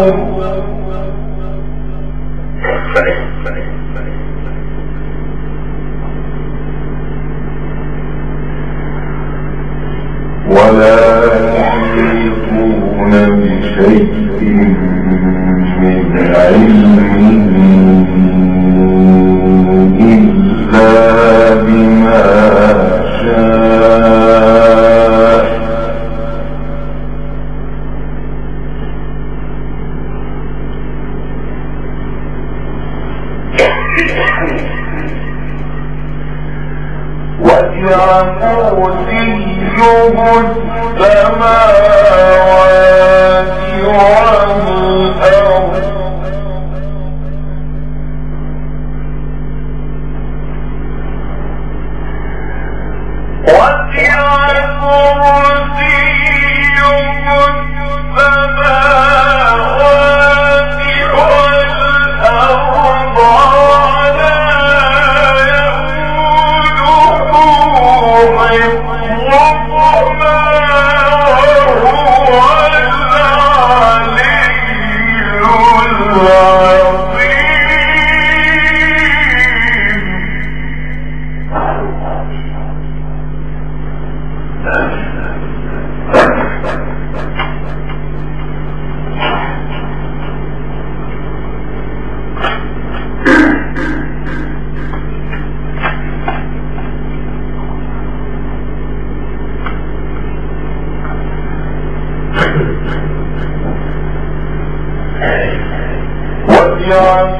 Senhor. وسع كرسيه السماوات والأرض.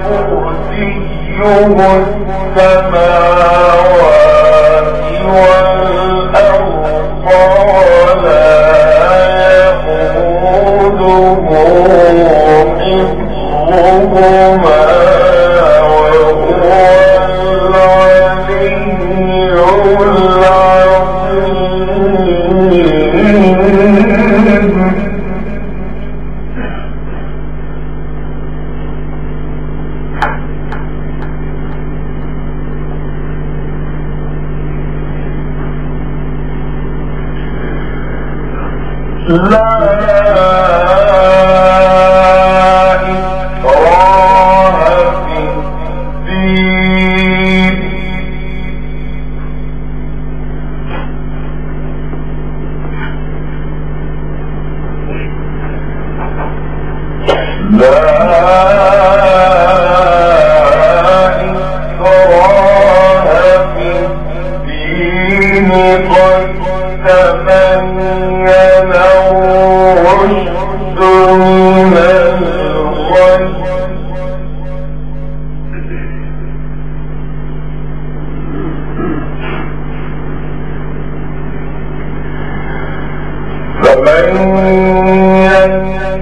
كرسيه السماوات والأرض ولا يقوده حفظهما لا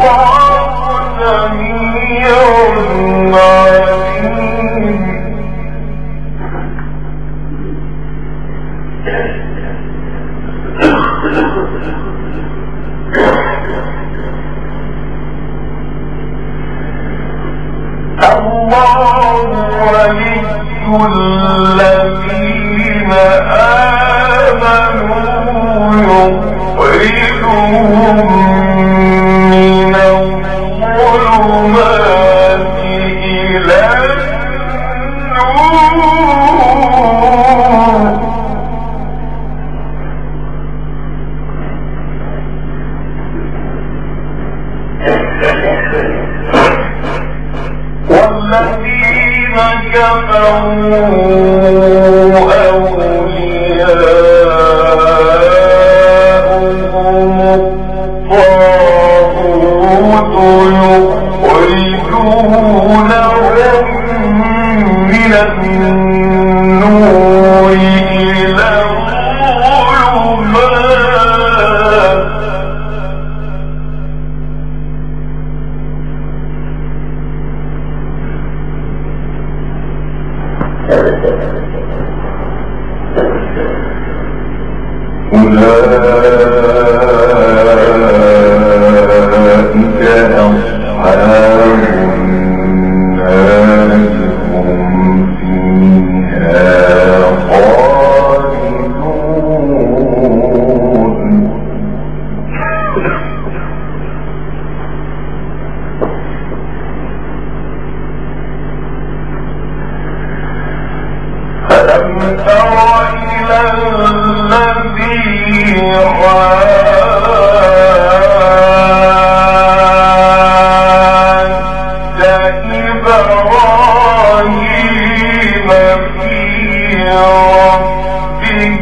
war. Gracias.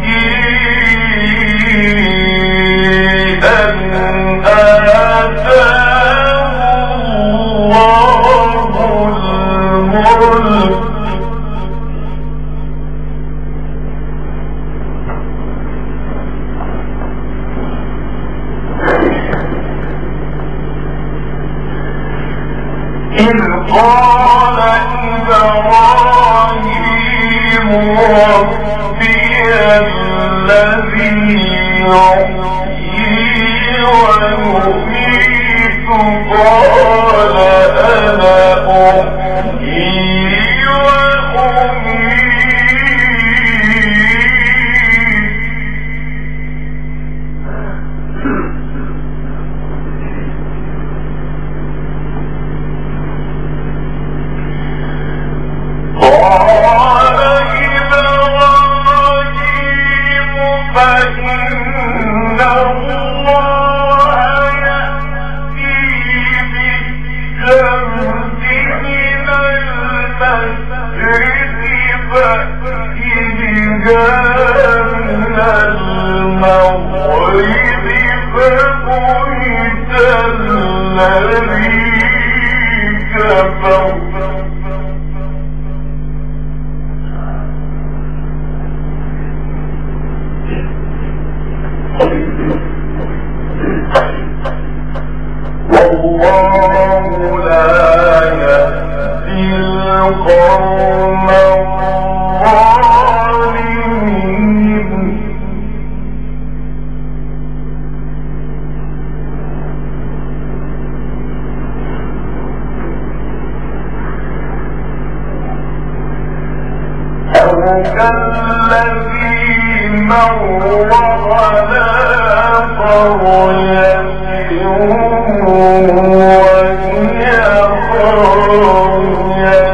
you. يحيي ويميت. قال الله لا يهدي القوم رؤية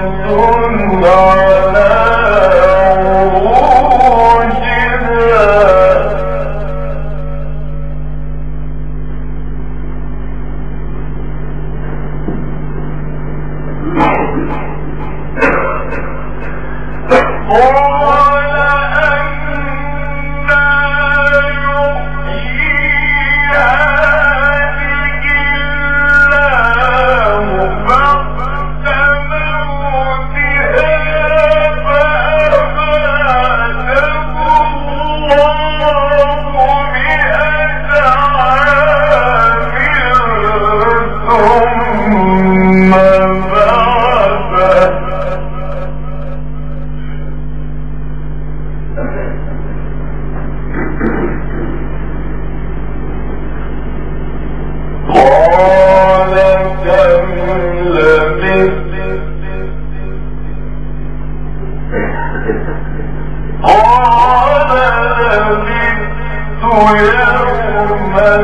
يوما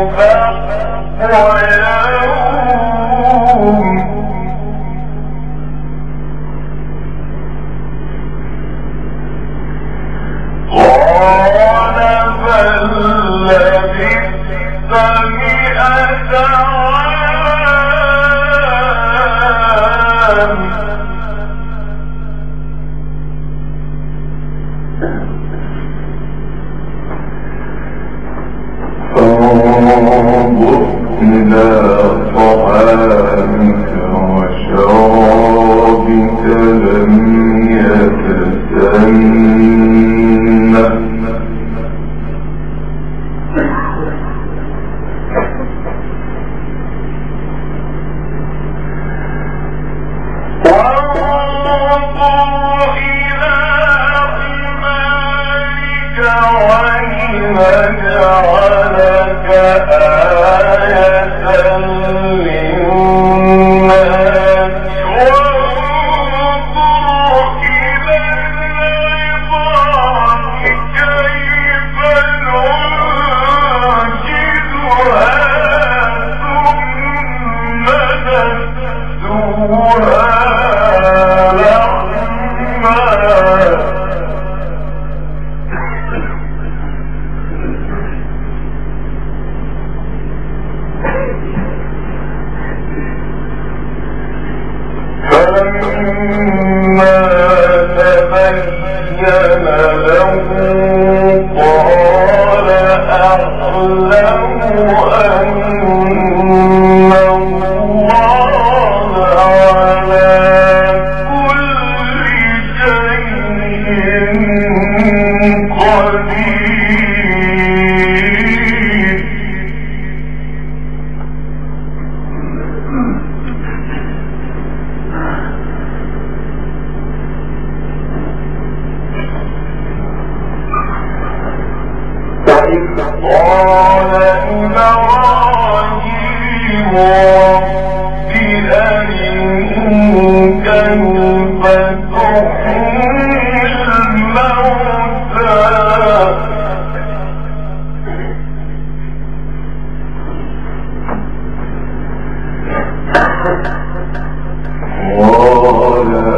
الفقر ويوم أجرا Lord.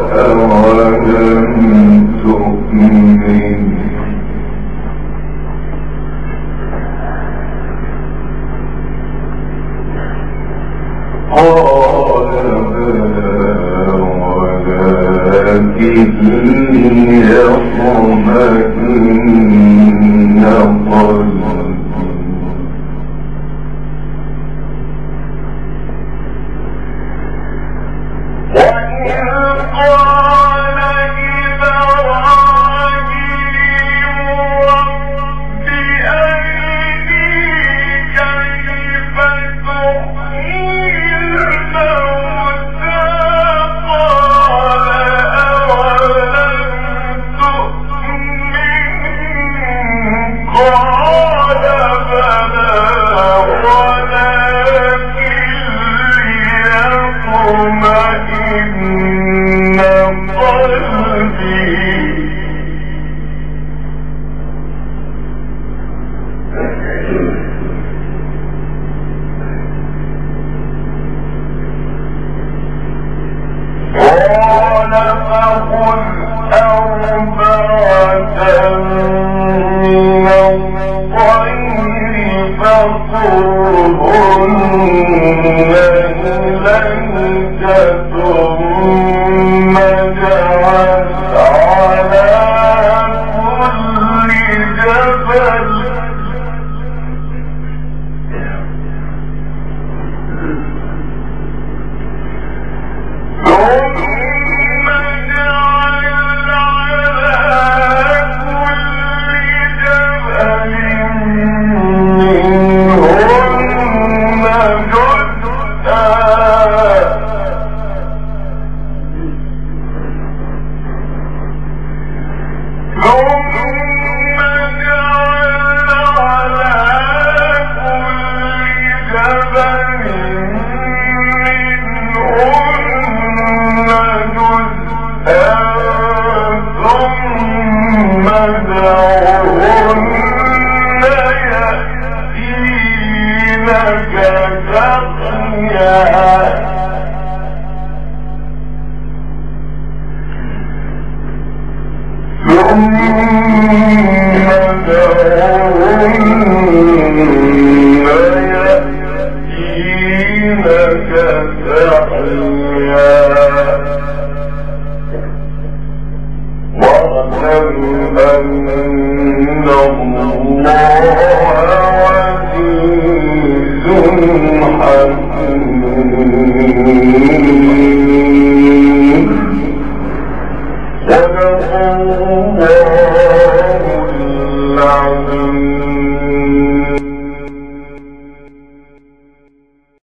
كفرت الله